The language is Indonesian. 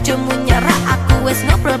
bojomu nyerah aku wes ngobrol